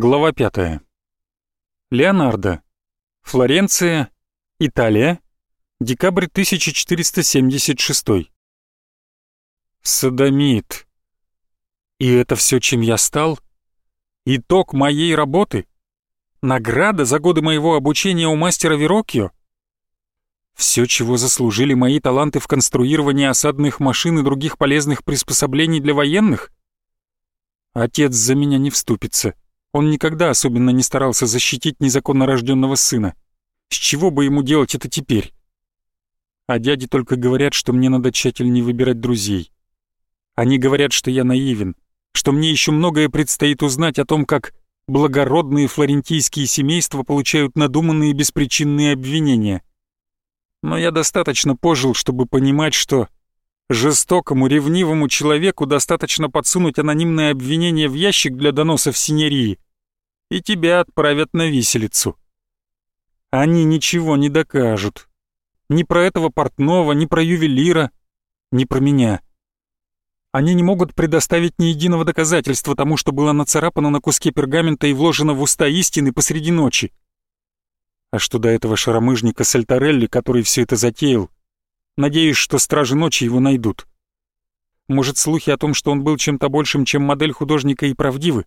Глава 5. Леонардо. Флоренция, Италия. Декабрь 1476. Садомит. И это все, чем я стал? Итог моей работы? Награда за годы моего обучения у мастера Верокио? Все, чего заслужили мои таланты в конструировании осадных машин и других полезных приспособлений для военных? Отец за меня не вступится. Он никогда особенно не старался защитить незаконно рожденного сына. С чего бы ему делать это теперь? А дяди только говорят, что мне надо тщательнее выбирать друзей. Они говорят, что я наивен, что мне еще многое предстоит узнать о том, как благородные флорентийские семейства получают надуманные беспричинные обвинения. Но я достаточно пожил, чтобы понимать, что жестокому, ревнивому человеку достаточно подсунуть анонимное обвинение в ящик для доноса в синерии, и тебя отправят на виселицу. Они ничего не докажут. Ни про этого портного, ни про ювелира, ни про меня. Они не могут предоставить ни единого доказательства тому, что было нацарапано на куске пергамента и вложено в уста истины посреди ночи. А что до этого шаромыжника Сальтарелли, который все это затеял, надеюсь, что стражи ночи его найдут. Может, слухи о том, что он был чем-то большим, чем модель художника, и правдивы?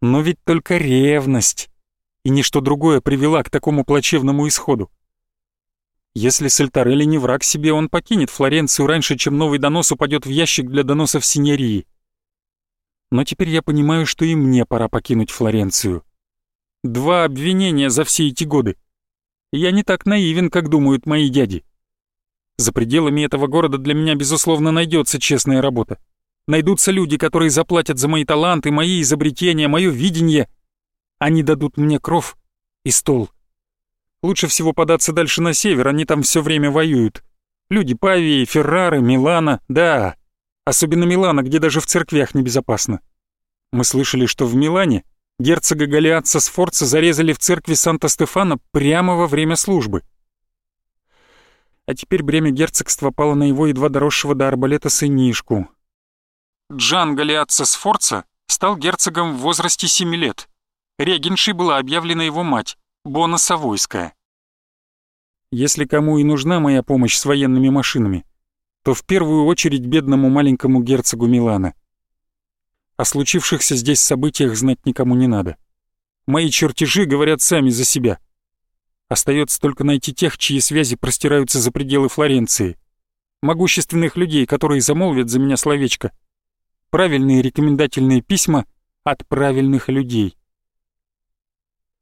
Но ведь только ревность и ничто другое привела к такому плачевному исходу. Если Сальтарелли не враг себе, он покинет Флоренцию раньше, чем новый донос упадет в ящик для доносов синерии. Но теперь я понимаю, что и мне пора покинуть Флоренцию. Два обвинения за все эти годы. Я не так наивен, как думают мои дяди. За пределами этого города для меня, безусловно, найдется честная работа. Найдутся люди, которые заплатят за мои таланты, мои изобретения, мое видение. Они дадут мне кров и стол. Лучше всего податься дальше на север, они там все время воюют. Люди Павии, Феррары, Милана, да. Особенно Милана, где даже в церквях небезопасно. Мы слышали, что в Милане герцога Галиатца Сфорца зарезали в церкви Санта-Стефана прямо во время службы. А теперь бремя герцогства пало на его едва доросшего до арбалета сынишку. Джан Галиатца Сфорца стал герцогом в возрасте 7 лет. Регеншей была объявлена его мать, Бона Савойская. Если кому и нужна моя помощь с военными машинами, то в первую очередь бедному маленькому герцогу Милана. О случившихся здесь событиях знать никому не надо. Мои чертежи говорят сами за себя. Остается только найти тех, чьи связи простираются за пределы Флоренции. Могущественных людей, которые замолвят за меня словечко. Правильные рекомендательные письма от правильных людей.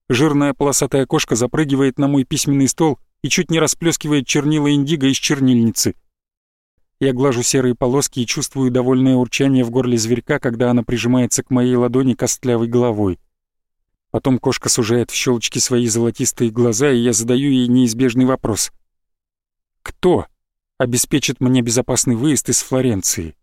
Жирная полосатая кошка запрыгивает на мой письменный стол и чуть не расплескивает чернила индиго из чернильницы. Я глажу серые полоски и чувствую довольное урчание в горле зверька, когда она прижимается к моей ладони костлявой головой. Потом кошка сужает в щелочки свои золотистые глаза, и я задаю ей неизбежный вопрос. «Кто обеспечит мне безопасный выезд из Флоренции?»